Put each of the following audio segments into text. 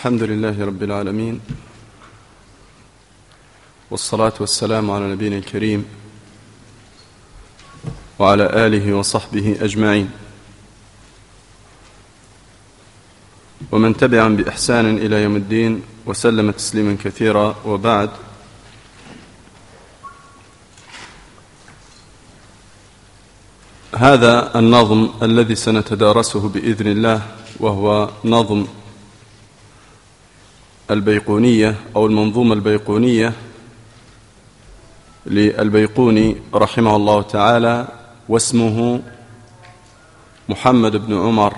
الحمد لله رب العالمين والصلاة والسلام على نبينا الكريم وعلى آله وصحبه أجمعين. ومن تبعهم بإحسان إلى يوم الدين وسلم تسليما كثيرا وبعد. هذا النظم الذي سنتدارسه بإذن الله وهو نظم البيقونية أو المنظومة البيقونية للبيقوني رحمه الله تعالى واسمه محمد بن عمر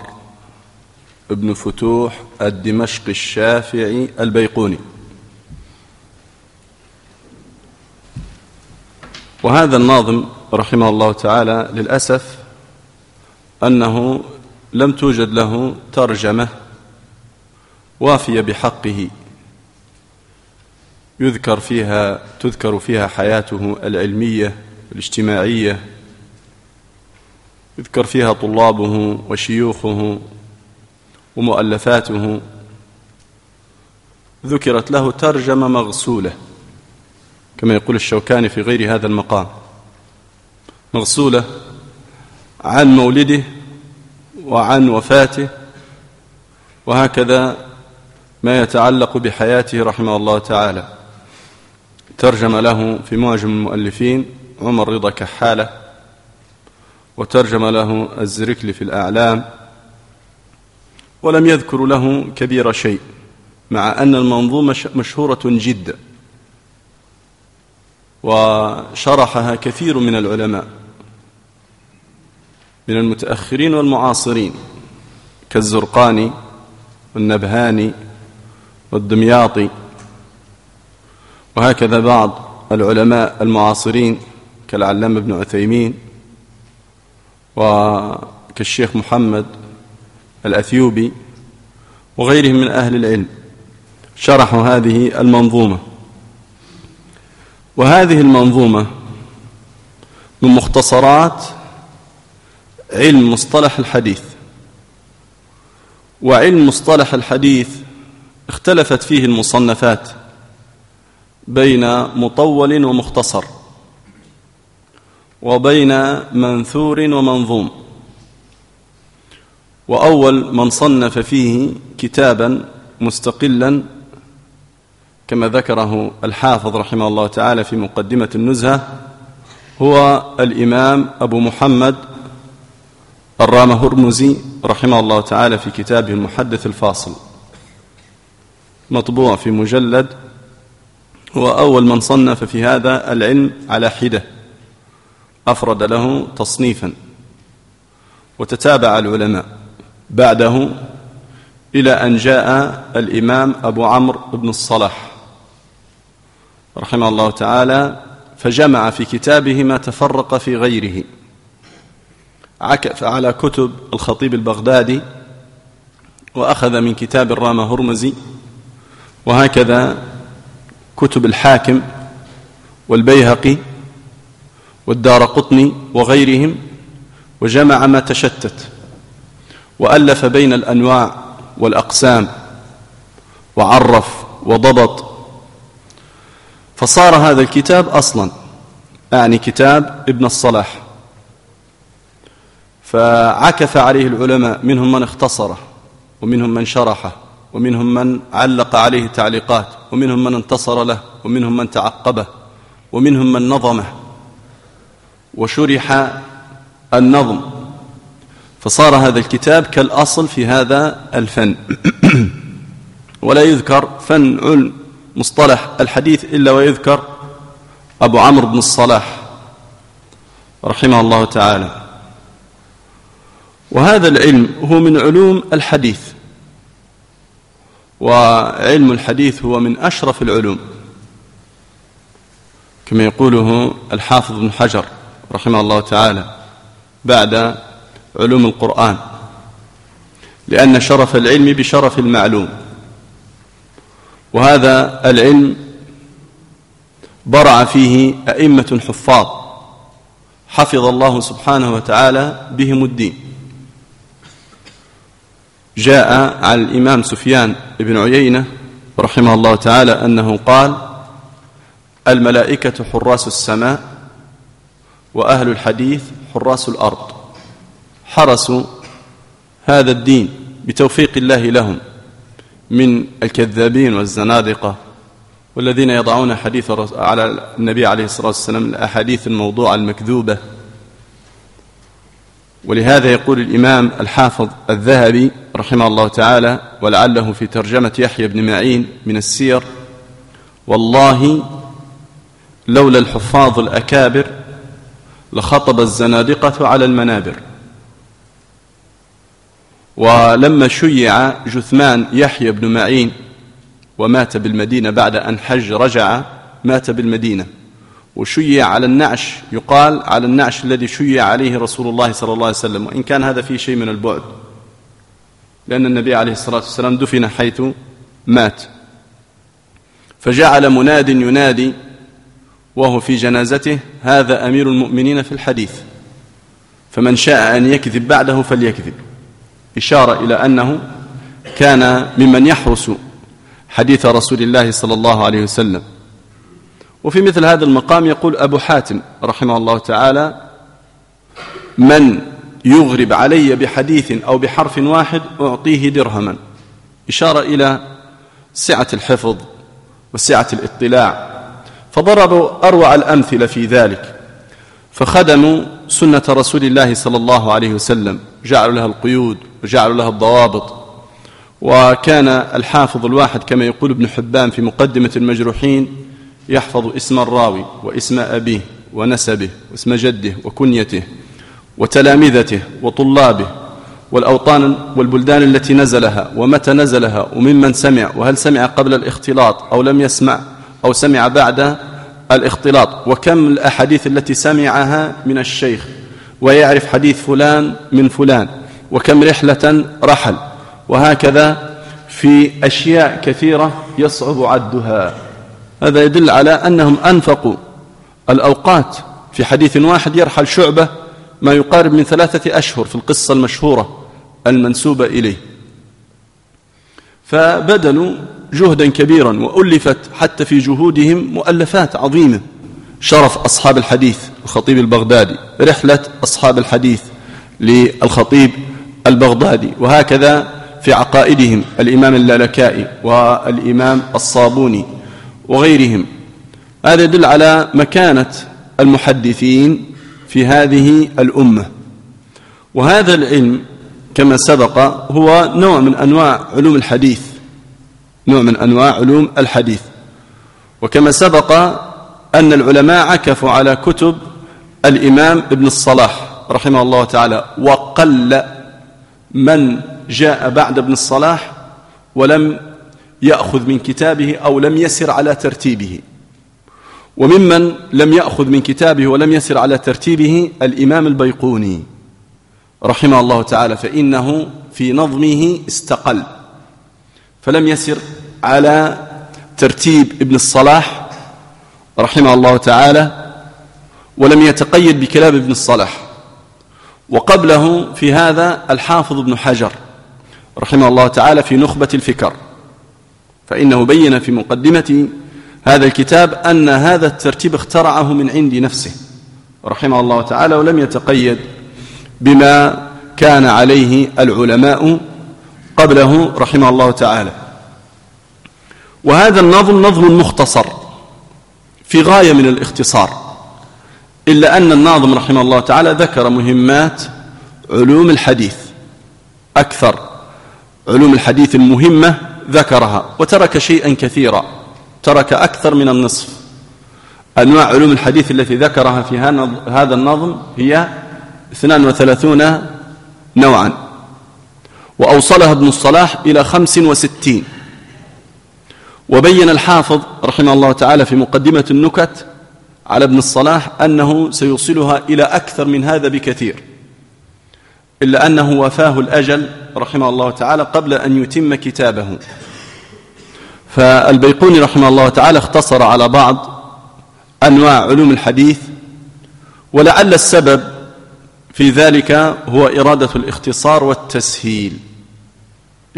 بن فتوح الدمشقي الشافعي البيقوني. وهذا الناظم رحمه الله تعالى للأسف أنه لم توجد له ترجمة وافية بحقه. يذكر فيها تذكر فيها حياته العلمية الاجتماعية. يذكر فيها طلابه وشيوخه ومؤلفاته. ذكرت له ترجمة مغسولة كما يقول الشوكاني في غير هذا المقام. مغسولة عن مولده وعن وفاته وهكذا ما يتعلق بحياته رحمه الله تعالى. ترجم له في معجم المؤلفين عمر رضا كحالة وترجم له الزركلي في الأعلام ولم يذكر له كبير شيء مع أن المنظومة مشهورة جدا وشرحها كثير من العلماء من المتأخرين والمعاصرين كالزرقاني والنبهاني والدمياطي وهكذا بعض العلماء المعاصرين كالعلامة ابن عثيمين وكالشيخ محمد الأثيوبي وغيرهم من أهل العلم شرحوا هذه المنظومة. وهذه المنظومة من مختصرات علم مصطلح الحديث. وعلم مصطلح الحديث اختلفت فيه المصنفات بين مطول ومختصر وبين منثور ومنظوم. وأول من صنف فيه كتابا مستقلا كما ذكره الحافظ رحمه الله تعالى في مقدمة النزهة هو الإمام أبو محمد الرام هرمزي رحمه الله تعالى في كتابه المحدث الفاصل. مطبوع في مجلد هو أول من صنف في هذا العلم على حدة. أفرد له تصنيفا. وتتابع العلماء. بعده إلى أن جاء الإمام أبو عمرو بن الصلاح. رحمه الله تعالى فجمع في كتابه ما تفرق في غيره. عكف على كتب الخطيب البغدادي وأخذ من كتاب الرامة هرمزي وهكذا كتب الحاكم والبيهقي والدار قطني وغيرهم وجمع ما تشتت وألف بين الأنواع والأقسام وعرف وضبط. فصار هذا الكتاب أصلا أعني كتاب ابن الصلاح. فعكف عليه العلماء منهم من اختصره ومنهم من شرحه. ومنهم من علق عليه تعليقات ومنهم من انتصر له ومنهم من تعقبه ومنهم من نظمه وشرح النظم. فصار هذا الكتاب كالأصل في هذا الفن. ولا يذكر فن علم مصطلح الحديث إلا ويذكر أبو عمرو بن الصلاح رحمه الله تعالى. وهذا العلم هو من علوم الحديث. وعلم الحديث هو من أشرف العلوم. كما يقوله الحافظ بن حجر رحمه الله تعالى بعد علوم القرآن لأن شرف العلم بشرف المعلوم وهذا العلم برع فيه أئمة حفاظ حفظ الله سبحانه وتعالى بهم الدين. جاء على الإمام سفيان بن عيينة رحمه الله تعالى أنه قال الملائكة حراس السماء وأهل الحديث حراس الأرض. حرسوا هذا الدين بتوفيق الله لهم من الكذابين والزنادقة والذين يضعون حديث على النبي عليه الصلاة والسلام الأحاديث الموضوعة المكذوبة. ولهذا يقول الإمام الحافظ الذهبي رحمه الله تعالى ولعله في ترجمة يحيى بن معين من السير والله لولا الحفاظ الأكابر لخطب الزنادقة على المنابر. ولما شيع جثمان يحيى بن معين ومات بالمدينة بعد أن حج رجع مات بالمدينة. وشيع على النعش يقال على النعش الذي شيع عليه رسول الله صلى الله عليه وسلم وإن كان هذا فيه شيء من البعد. لأن النبي عليه الصلاة والسلام دفن حيث مات. فجعل مناد ينادي وهو في جنازته هذا أمير المؤمنين في الحديث. فمن شاء أن يكذب بعده فليكذب. إشارة إلى أنه كان ممن يحرس حديث رسول الله صلى الله عليه وسلم. وفي مثل هذا المقام يقول أبو حاتم رحمه الله تعالى من يغرب علي بحديث أو بحرف واحد أعطيه درهما. إشارة إلى سعة الحفظ وسعة الاطلاع. فضربوا أروع الأمثلة في ذلك. فخدموا سنة رسول الله صلى الله عليه وسلم. جعلوا لها القيود وجعلوا لها الضوابط. وكان الحافظ الواحد كما يقول ابن حبان في مقدمة المجروحين يحفظ اسم الراوي واسم أبيه ونسبه واسم جده وكنيته. وتلامذته وطلابه والأوطان والبلدان التي نزلها ومتى نزلها وممن سمع وهل سمع قبل الاختلاط أو لم يسمع أو سمع بعد الاختلاط وكم الأحاديث التي سمعها من الشيخ ويعرف حديث فلان من فلان وكم رحلة رحل وهكذا في أشياء كثيرة يصعب عدها. هذا يدل على أنهم أنفقوا الأوقات. في حديث واحد يرحل شعبة ما يقارب من ثلاثة أشهر في القصة المشهورة المنسوبة إليه. فبذلوا جهدا كبيرا وألفت حتى في جهودهم مؤلفات عظيمة. شرف أصحاب الحديث الخطيب البغدادي رحلة أصحاب الحديث للخطيب البغدادي وهكذا في عقائدهم الإمام اللالكائي والإمام الصابوني وغيرهم. هذا يدل على مكانة المحدثين في هذه الأمة. وهذا العلم كما سبق هو نوع من أنواع علوم الحديث نوع من أنواع علوم الحديث. وكما سبق أن العلماء عكفوا على كتب الإمام ابن الصلاح رحمه الله تعالى وقل من جاء بعد ابن الصلاح ولم يأخذ من كتابه أو لم يسر على ترتيبه. وممن لم يأخذ من كتابه ولم يسر على ترتيبه الإمام البيقوني رحمه الله تعالى فإنه في نظمه استقل فلم يسر على ترتيب ابن الصلاح رحمه الله تعالى ولم يتقيد بكلام ابن الصلاح وقبله في هذا الحافظ ابن حجر رحمه الله تعالى في نخبة الفكر فإنه بين في مقدمة هذا الكتاب أن هذا الترتيب اخترعه من عند نفسه. رحمه الله تعالى ولم يتقيد بما كان عليه العلماء قبله رحمه الله تعالى. وهذا النظم نظم مختصر في غاية من الاختصار إلا أن الناظم رحمه الله تعالى ذكر مهمات علوم الحديث أكثر علوم الحديث المهمة ذكرها وترك شيئا كثيرا. ترك أكثر من النصف. أنواع علوم الحديث التي ذكرها في هذا النظم هي 32 نوعا. وأوصلها ابن الصلاح إلى 65 وبين الحافظ رحمه الله تعالى في مقدمة النكت على ابن الصلاح أنه سيوصلها إلى أكثر من هذا بكثير. إلا أنه وفاه الأجل رحمه الله تعالى قبل أن يتم كتابه. فالبيقوني رحمه الله تعالى اختصر على بعض أنواع علوم الحديث ولعل السبب في ذلك هو إرادة الاختصار والتسهيل.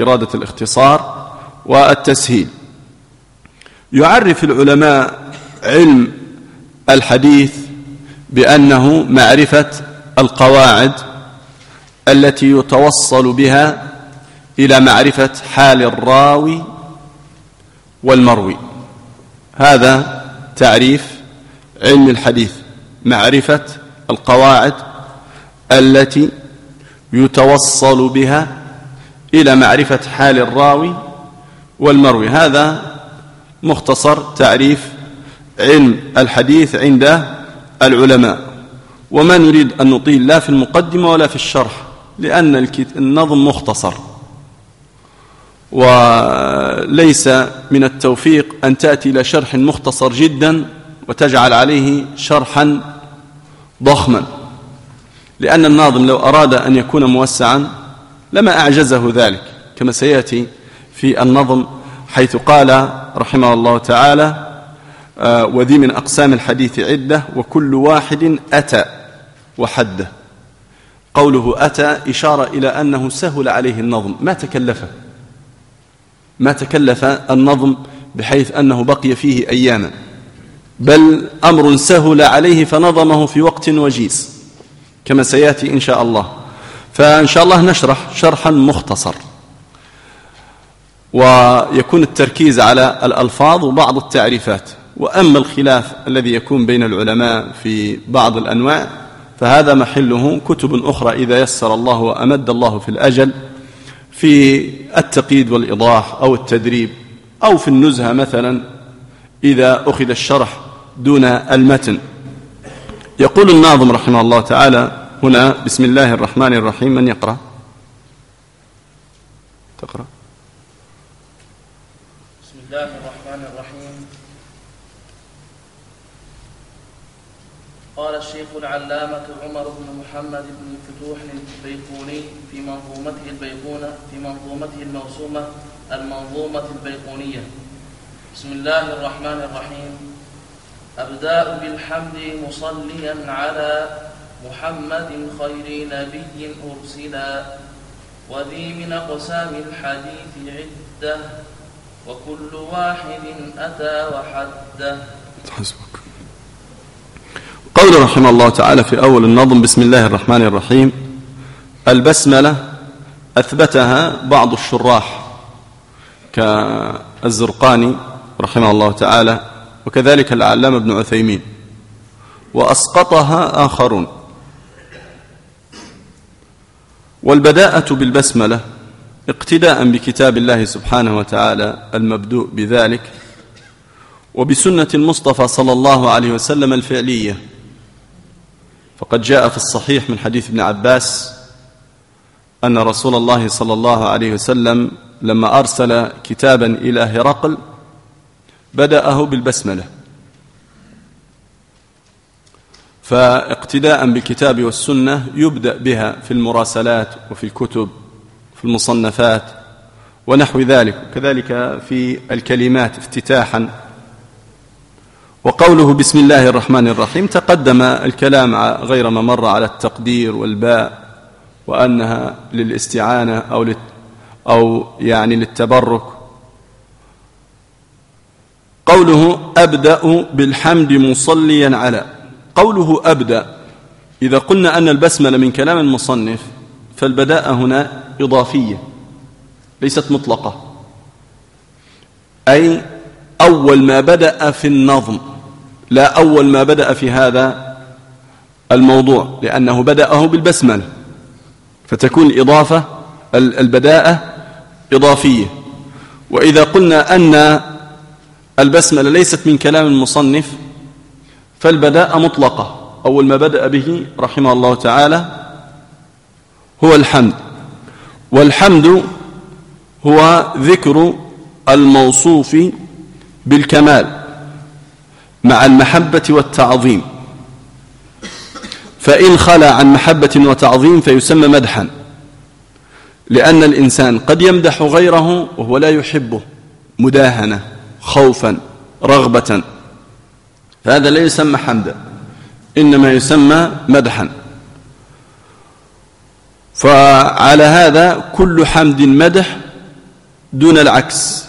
إرادة الاختصار والتسهيل. يعرف العلماء علم الحديث بأنه معرفة القواعد التي يتوصل بها إلى معرفة حال الراوي والمروي. هذا تعريف علم الحديث معرفة القواعد التي يتوصل بها إلى معرفة حال الراوي والمروي. هذا مختصر تعريف علم الحديث عند العلماء. وما نريد أن نطيل لا في المقدمة ولا في الشرح لأن النظم مختصر. وليس من التوفيق أن تأتي إلى شرح مختصر جدا وتجعل عليه شرحا ضخما. لأن الناظم لو أراد أن يكون موسعا لما أعجزه ذلك كما سيأتي في النظم حيث قال رحمه الله تعالى آه، وذي من أقسام الحديث عدة وكل واحد أتى وحده. قوله أتى إشارة إلى أنه سهل عليه النظم ما تكلفه؟ ما تكلف النظم بحيث أنه بقي فيه أياما. بل أمر سهل عليه فنظمه في وقت وجيز كما سيأتي إن شاء الله. فإن شاء الله نشرح شرحا مختصر. ويكون التركيز على الألفاظ وبعض التعريفات. وأما الخلاف الذي يكون بين العلماء في بعض الأنواع فهذا محله كتب أخرى إذا يسر الله وأمد الله في الأجل. في التقييد والإيضاح أو التدريب أو في النزهة مثلا إذا أخذ الشرح دون المتن. يقول الناظم رحمه الله تعالى هنا بسم الله الرحمن الرحيم من يقرأ؟ تقرأ. بسم الله الرحمن الرحيم قال الشيخ العلامة عمر بن محمد بن فتوح البيقوني في منظومته البيقونة في منظومته الموسومة المنظومة البيقونية. بسم الله الرحمن الرحيم. أبدأ بالحمد مصليا على محمد خير نبي أرسلا وذي من أقسام الحديث عدة وكل واحد أتى وحده. حسبك. قول رحمه الله تعالى في أول النظم بسم الله الرحمن الرحيم. البسملة أثبتها بعض الشراح كالزرقاني رحمه الله تعالى وكذلك العلامة ابن عثيمين. وأسقطها آخرون. والبداءة بالبسملة اقتداء بكتاب الله سبحانه وتعالى المبدوء بذلك وبسنة المصطفى صلى الله عليه وسلم الفعلية. فقد جاء في الصحيح من حديث ابن عباس أن رسول الله صلى الله عليه وسلم لما أرسل كتابا إلى هرقل بدأه بالبسملة. فاقتداء بالكتاب والسنة يبدأ بها في المراسلات وفي الكتب في المصنفات ونحو ذلك كذلك في الكلمات افتتاحا وقوله بسم الله الرحمن الرحيم تقدم الكلام غير ما مر على التقدير والباء وأنها للاستعانة أو, أو يعني للتبرك. قوله أبدأ بالحمد مصليا على قوله أبدأ إذا قلنا أن البسملة من كلام المصنف فالبداء هنا إضافية ليست مطلقة. أي أول ما بدأ في النظم. لا أول ما بدأ في هذا الموضوع لأنه بدأه بالبسملة فتكون الإضافة البداءة إضافية. وإذا قلنا أن البسملة ليست من كلام المصنف فالبداء مطلقة. أول ما بدأ به رحمه الله تعالى هو الحمد. والحمد هو ذكر الموصوف بالكمال. مع المحبة والتعظيم. فإن خلى عن محبة وتعظيم فيسمى مدحا لأن الإنسان قد يمدح غيره وهو لا يحبه مداهنة خوفا رغبة. فهذا لا يسمى حمدا إنما يسمى مدحا. فعلى هذا كل حمد مدح دون العكس.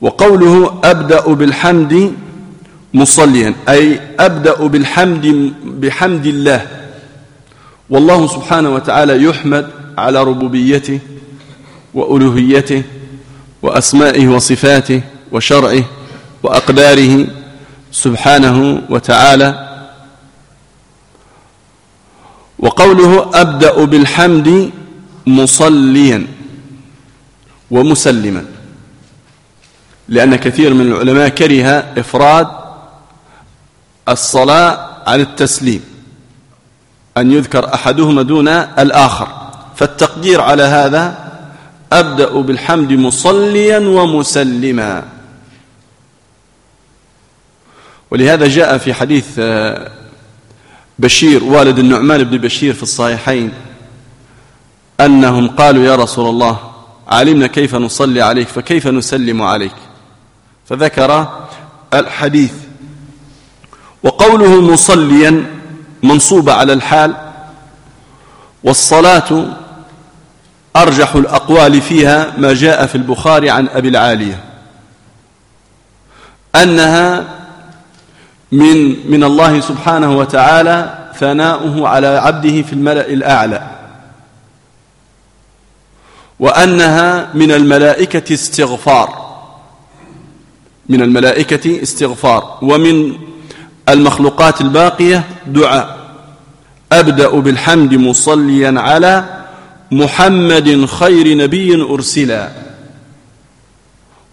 وقوله أبدأ بالحمد مصليا. أي أبدأ بالحمد بحمد الله. والله سبحانه وتعالى يحمد على ربوبيته وألوهيته وأسمائه وصفاته وشرعه وأقداره سبحانه وتعالى. وقوله أبدأ بالحمد مصليا ومسلما. لأن كثير من العلماء كره إفراد الصلاة عن التسليم أن يذكر أحدهما دون الآخر. فالتقدير على هذا أبدأ بالحمد مصليا ومسلما. ولهذا جاء في حديث آه، بشير والد النعمان بن بشير في الصحيحين أنهم قالوا يا رسول الله علمنا كيف نصلي عليك فكيف نسلم عليك؟ فذكر الحديث. وقوله مصليا منصوبة على الحال والصلاة أرجح الأقوال فيها ما جاء في البخاري عن أبي العالية أنها من من الله سبحانه وتعالى ثناؤه على عبده في الملأ الأعلى وأنها من الملائكة استغفار من الملائكة استغفار ومن المخلوقات الباقية دعاء. أبدأ بالحمد مصليا على محمد خير نبي أرسلا.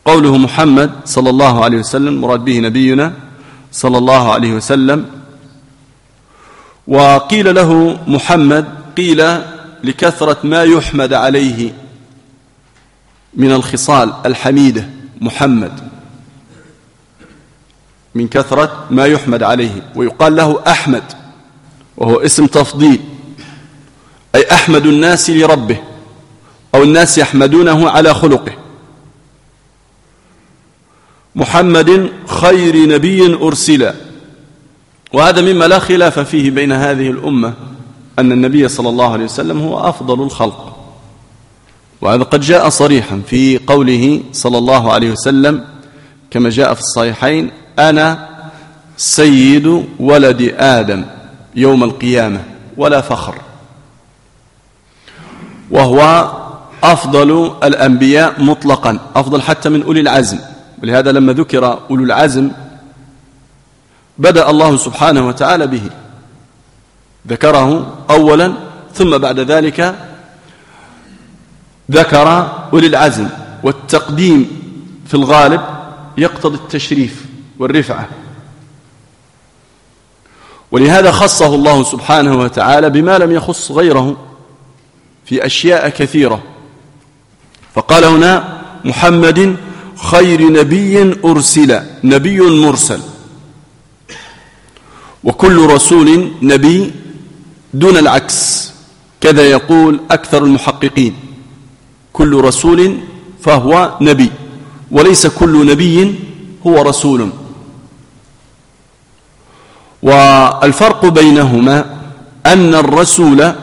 قوله محمد صلى الله عليه وسلم مراد به نبينا صلى الله عليه وسلم. وقيل له محمد قيل لكثرة ما يحمد عليه من الخصال الحميدة محمد. من كثرة ما يحمد عليه ويقال له أحمد وهو اسم تفضيل أي أحمد الناس لربه أو الناس يحمدونه على خلقه. محمد خير نبي أرسل وهذا مما لا خلاف فيه بين هذه الأمة أن النبي صلى الله عليه وسلم هو أفضل الخلق. وهذا قد جاء صريحا في قوله صلى الله عليه وسلم كما جاء في الصحيحين أنا سيد ولد آدم يوم القيامة ولا فخر. وهو أفضل الأنبياء مطلقا أفضل حتى من أولي العزم. ولهذا لما ذكر أولو العزم بدأ الله سبحانه وتعالى به. ذكره أولا ثم بعد ذلك ذكر أولي العزم. والتقديم في الغالب يقتضي التشريف. والرفعة. ولهذا خصه الله سبحانه وتعالى بما لم يخص غيره في أشياء كثيرة. فقال هنا محمد خير نبي أرسل نبي مرسل. وكل رسول نبي دون العكس كذا يقول أكثر المحققين. كل رسول فهو نبي وليس كل نبي هو رسول. والفرق بينهما أن الرسول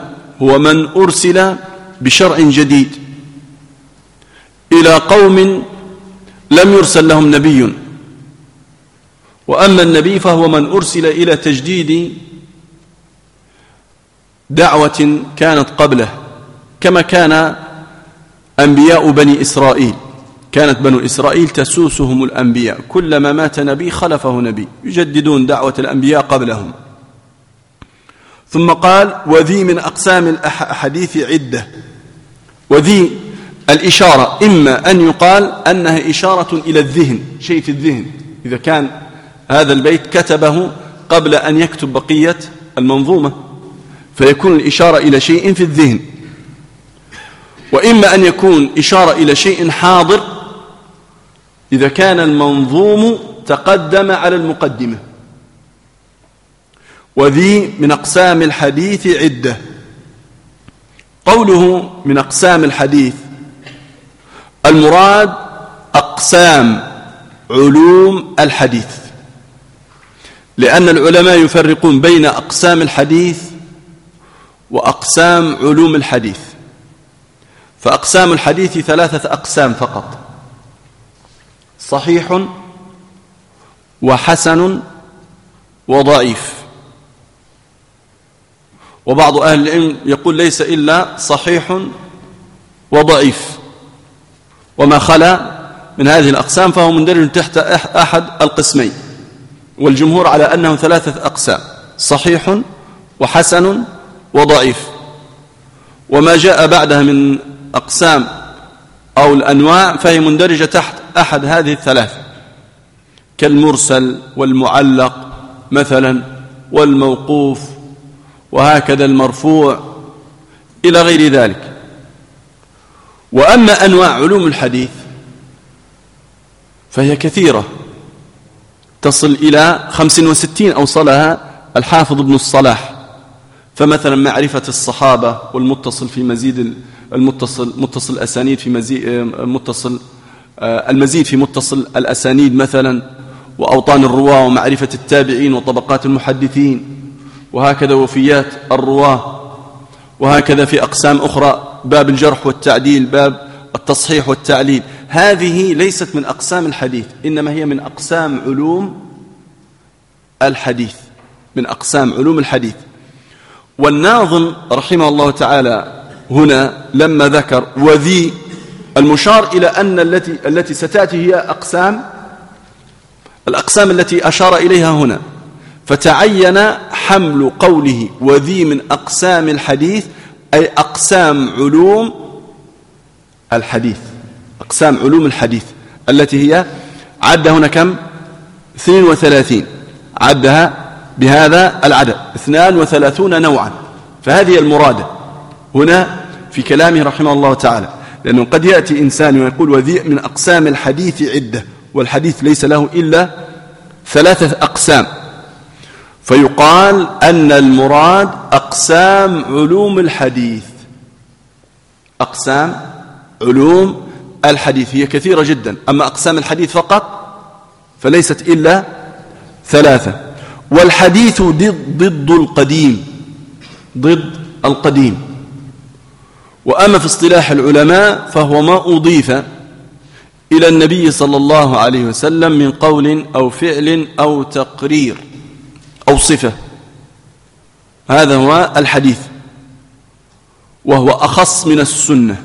هو من أرسل بشرع جديد إلى قوم لم يرسل لهم نبي. وأما النبي فهو من أرسل إلى تجديد دعوة كانت قبله كما كان أنبياء بني إسرائيل. كانت بنو إسرائيل تسوسهم الأنبياء. كلما مات نبي خلفه نبي يجددون دعوة الأنبياء قبلهم. ثم قال وذي من أقسام الأحاديث عدة. وذي الإشارة إما أن يقال أنها إشارة إلى الذهن شيء في الذهن. إذا كان هذا البيت كتبه قبل أن يكتب بقية المنظومة فيكون الإشارة إلى شيء في الذهن. وإما أن يكون إشارة إلى شيء حاضر إذا كان المنظوم تقدم على المقدمة. وذي من أقسام الحديث عدة. قوله من أقسام الحديث. المراد أقسام علوم الحديث. لأن العلماء يفرقون بين أقسام الحديث وأقسام علوم الحديث. فأقسام الحديث ثلاثة أقسام فقط. صحيح وحسن وضعيف. وبعض أهل العلم يقول ليس إلا صحيح وضعيف. وما خلا من هذه الأقسام فهو مندرج تحت أحد القسمين. والجمهور على أنه ثلاثة أقسام صحيح وحسن وضعيف. وما جاء بعدها من أقسام أو الأنواع فهي مندرجة تحت أحد هذه الثلاثة كالمرسل والمعلق مثلا والموقوف وهكذا المرفوع إلى غير ذلك. وأما أنواع علوم الحديث فهي كثيرة تصل إلى خمس وستين أوصلها الحافظ ابن الصلاح. فمثلا معرفة الصحابة والمتصل في مزيد المتصل متصل الأسانيد في مزيد متصل المزيد في متصل الأسانيد مثلا وأوطان الرواة ومعرفة التابعين وطبقات المحدثين وهكذا وفيات الرواة وهكذا في أقسام أخرى باب الجرح والتعديل باب التصحيح والتعليل. هذه ليست من أقسام الحديث إنما هي من أقسام علوم الحديث من أقسام علوم الحديث. والناظم رحمه الله تعالى هنا لما ذكر وذي المشار إلى أن التي, التي ستأتي هي أقسام الأقسام التي أشار إليها هنا. فتعين حمل قوله وذي من أقسام الحديث أي أقسام علوم الحديث. أقسام علوم الحديث. التي هي عد هنا كم؟ 32 عدها بهذا العدد. 32 نوعا. فهذه المرادة. هنا في كلامه رحمه الله تعالى. لأنه قد يأتي إنسان ويقول وذي من أقسام الحديث عدة والحديث ليس له إلا ثلاثة أقسام. فيقال أن المراد أقسام علوم الحديث. أقسام علوم الحديث هي كثيرة جدا. أما أقسام الحديث فقط فليست إلا ثلاثة. والحديث ضد القديم ضد القديم. وأما في اصطلاح العلماء فهو ما أضيف إلى النبي صلى الله عليه وسلم من قول أو فعل أو تقرير أو صفة. هذا هو الحديث. وهو أخص من السنة.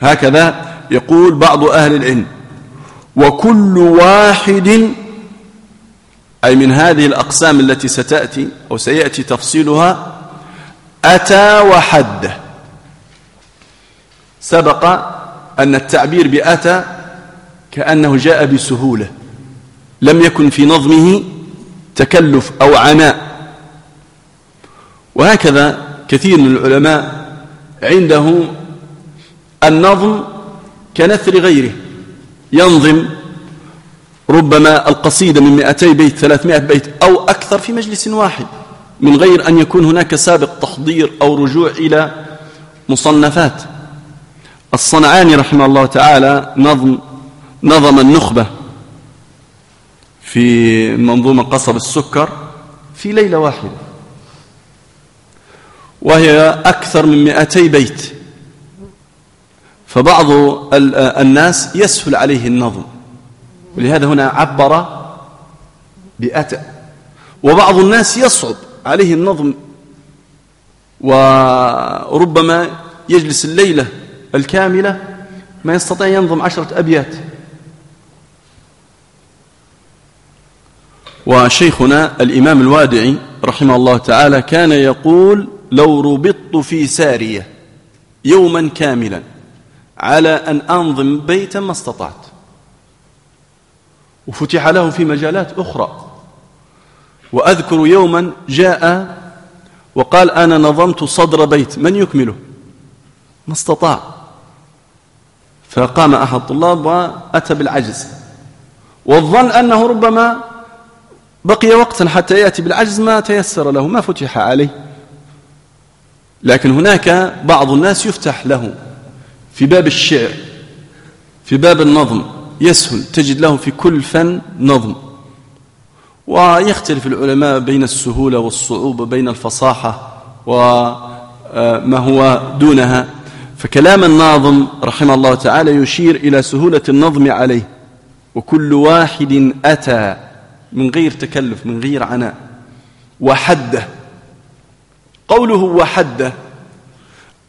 هكذا يقول بعض أهل العلم وكل واحد أي من هذه الأقسام التي ستأتي أو سيأتي تفصيلها أتى وحده. سبق أن التعبير بأتى كأنه جاء بسهولة لم يكن في نظمه تكلف أو عناء. وهكذا كثير من العلماء عنده النظم كنثر غيره ينظم ربما القصيدة من 200 بيت 300 بيت أو أكثر في مجلس واحد من غير أن يكون هناك سابق تحضير أو رجوع إلى مصنفات. الصنعاني رحمه الله تعالى نظم نظم النخبة في منظومة قصب السكر في ليلة واحدة. وهي أكثر من 200 بيت. فبعض الناس يسهل عليه النظم. ولهذا هنا عبر بأتى وبعض الناس يصعب عليه النظم. وربما يجلس الليلة الكاملة ما يستطيع ينظم عشرة أبيات. وشيخنا الإمام الوادعي رحمه الله تعالى كان يقول لو ربطت في سارية يوما كاملا على أن أنظم بيتا ما استطعت. وفتح له في مجالات أخرى. وأذكر يوما جاء وقال أنا نظمت صدر بيت من يكمله؟ ما استطاع. فقام أحد الطلاب وأتى بالعجز. والظن أنه ربما بقي وقتا حتى يأتي بالعجز ما تيسر له ما فتح عليه. لكن هناك بعض الناس يفتح له في باب الشعر في باب النظم. يسهل تجد له في كل فن نظم. ويختلف العلماء بين السهولة والصعوبة بين الفصاحة وما هو دونها. فكلام الناظم رحمه الله تعالى يشير إلى سهولة النظم عليه. وكل واحد أتى من غير تكلف من غير عناء. وحده قوله وحده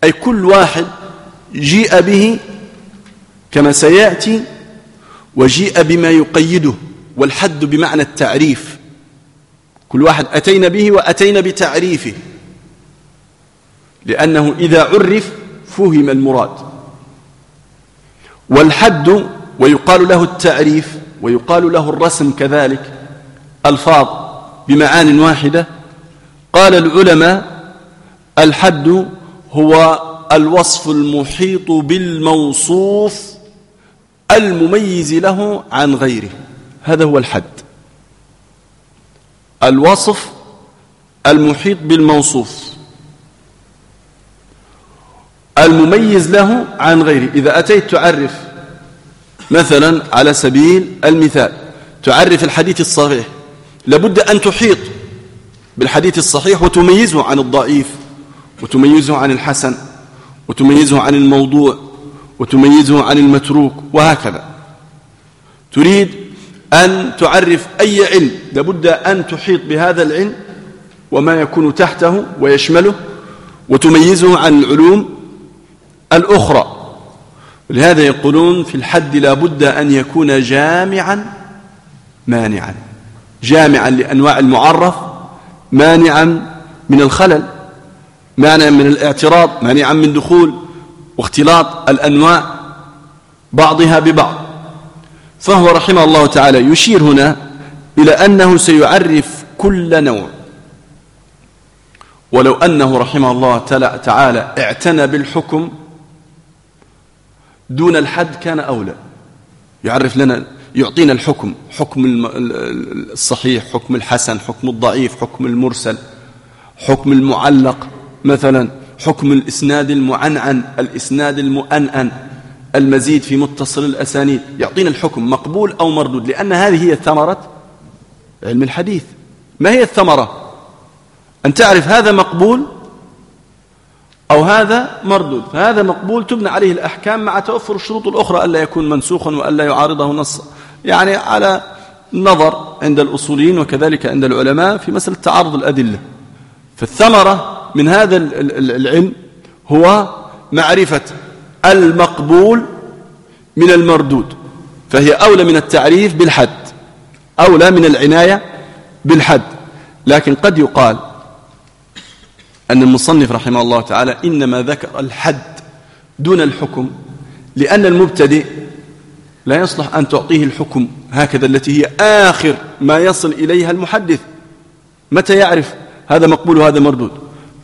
أي كل واحد جيء به كما سيأتي وجيء بما يقيده. والحد بمعنى التعريف. كل واحد أتينا به وأتينا بتعريفه. لأنه إذا عرف فهم المراد. والحد ويقال له التعريف ويقال له الرسم كذلك. ألفاظ بمعان واحدة. قال العلماء الحد هو الوصف المحيط بالموصوف المميز له عن غيره. هذا هو الحد. الوصف المحيط بالموصوف. المميز له عن غيره. إذا أتيت تعرف مثلا على سبيل المثال تعرف الحديث الصحيح لابد أن تحيط بالحديث الصحيح وتميزه عن الضعيف وتميزه عن الحسن وتميزه عن الموضوع وتميزه عن المتروك وهكذا. تريد أن تعرف أي علم لابد أن تحيط بهذا العلم وما يكون تحته ويشمله وتميزه عن العلوم الأخرى. لهذا يقولون في الحد لا بد أن يكون جامعا مانعا. جامعا لأنواع المعرف مانعا من الخلل مانعا من الاعتراض مانعا من دخول واختلاط الأنواع بعضها ببعض. فهو رحمه الله تعالى يشير هنا إلى أنه سيعرف كل نوع. ولو أنه رحمه الله تعالى اعتنى بالحكم دون الحد كان أولى. يعرف لنا يعطينا الحكم حكم الصحيح حكم الحسن حكم الضعيف حكم المرسل حكم المعلق. مثلا حكم الإسناد المعنعن الإسناد المؤنن المزيد في متصل الأسانيد. يعطينا الحكم مقبول أو مردود لأن هذه هي ثمرة علم الحديث. ما هي الثمرة؟ أن تعرف هذا مقبول أو هذا مردود. فهذا مقبول تبنى عليه الأحكام مع توفر الشروط الأخرى ألا يكون منسوخا وألا يعارضه نص. يعني على نظر عند الأصوليين وكذلك عند العلماء في مسألة تعارض الأدلة. فالثمرة من هذا العلم هو معرفة المقبول من المردود. فهي أولى من التعريف بالحد أولى من العناية بالحد. لكن قد يقال أن المصنف رحمه الله تعالى إنما ذكر الحد دون الحكم لأن المبتدئ لا يصلح أن تعطيه الحكم هكذا التي هي آخر ما يصل إليها المحدث. متى يعرف؟ هذا مقبول وهذا مردود.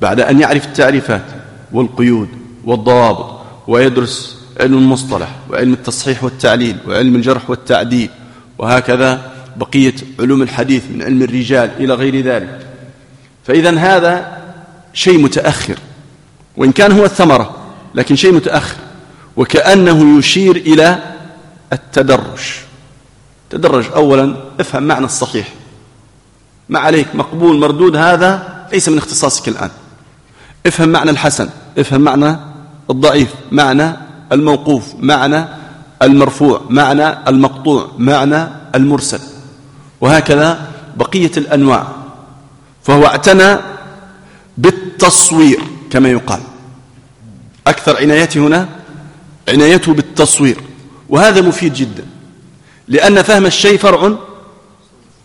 بعد أن يعرف التعريفات والقيود والضوابط ويدرس علم المصطلح وعلم التصحيح والتعليل وعلم الجرح والتعديل وهكذا بقية علوم الحديث من علم الرجال إلى غير ذلك. فإذا هذا شيء متأخر وإن كان هو الثمرة لكن شيء متأخر وكأنه يشير إلى التدرج. تدرج أولا افهم معنى الصحيح. ما عليك مقبول مردود هذا ليس من اختصاصك الآن. افهم معنى الحسن افهم معنى الضعيف معنى الموقوف معنى المرفوع معنى المقطوع معنى المرسل. وهكذا بقية الأنواع. فهو اعتنى بالتصوير كما يقال. أكثر عنايته هنا عنايته بالتصوير وهذا مفيد جدا لأن فهم الشيء فرع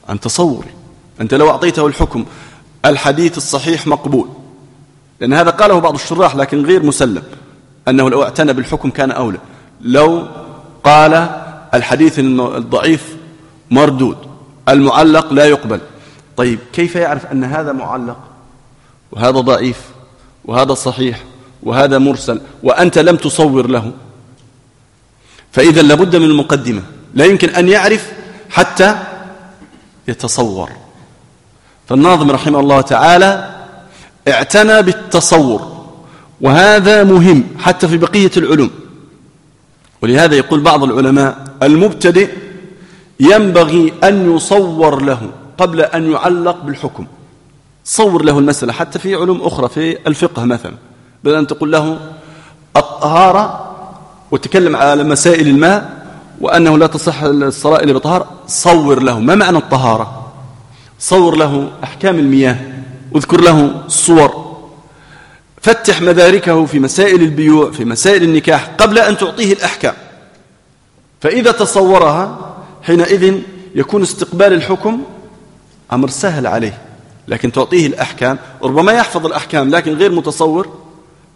عن تصوره. أنت لو أعطيته الحكم الحديث الصحيح مقبول. لأن هذا قاله بعض الشراح لكن غير مسلم أنه لو اعتنى بالحكم كان أولى. لو قال الحديث الضعيف مردود المعلق لا يقبل. طيب كيف يعرف أن هذا معلق؟ وهذا ضعيف وهذا صحيح وهذا مرسل وأنت لم تصور له. فإذا لابد من المقدمة. لا يمكن أن يعرف حتى يتصور. فالناظم رحمه الله تعالى اعتنى بالتصور وهذا مهم حتى في بقية العلوم. ولهذا يقول بعض العلماء المبتدئ ينبغي أن يصور له قبل أن يعلق بالحكم. صور له المسألة حتى في علوم أخرى في الفقه مثلا. بدل أن تقول له الطهارة وتكلم على مسائل الماء وأنه لا تصح الصلاة إلا بطهارة صور له. ما معنى الطهارة؟ صور له أحكام المياه اذكر له الصور فتح مداركه في مسائل البيوع في مسائل النكاح قبل أن تعطيه الأحكام. فإذا تصورها حينئذ يكون استقبال الحكم أمر سهل عليه. لكن تعطيه الأحكام ربما يحفظ الأحكام لكن غير متصور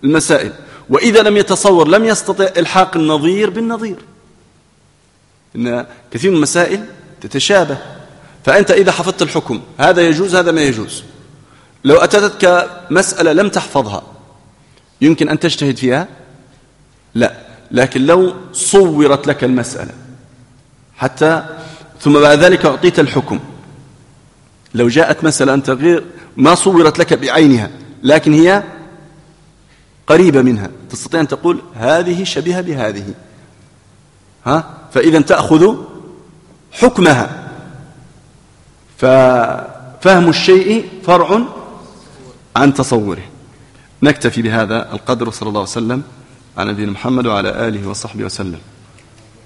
المسائل. وإذا لم يتصور لم يستطع إلحاق النظير بالنظير. إن كثير من المسائل تتشابه. فأنت إذا حفظت الحكم هذا يجوز هذا ما يجوز. لو أتتك مسألة لم تحفظها يمكن أن تجتهد فيها؟ لا. لكن لو صورت لك المسألة حتى ثم بعد ذلك أعطيت الحكم لو جاءت مسألة أنت غير ما صورت لك بعينها لكن هي قريبة منها. تستطيع أن تقول هذه شبيهة بهذه. ها؟ فإذا تأخذ حكمها. ففهم الشيء فرع عن تصوره. نكتفي بهذا القدر صلى الله عليه وسلم على نبينا محمد وعلى آله وصحبه وسلم.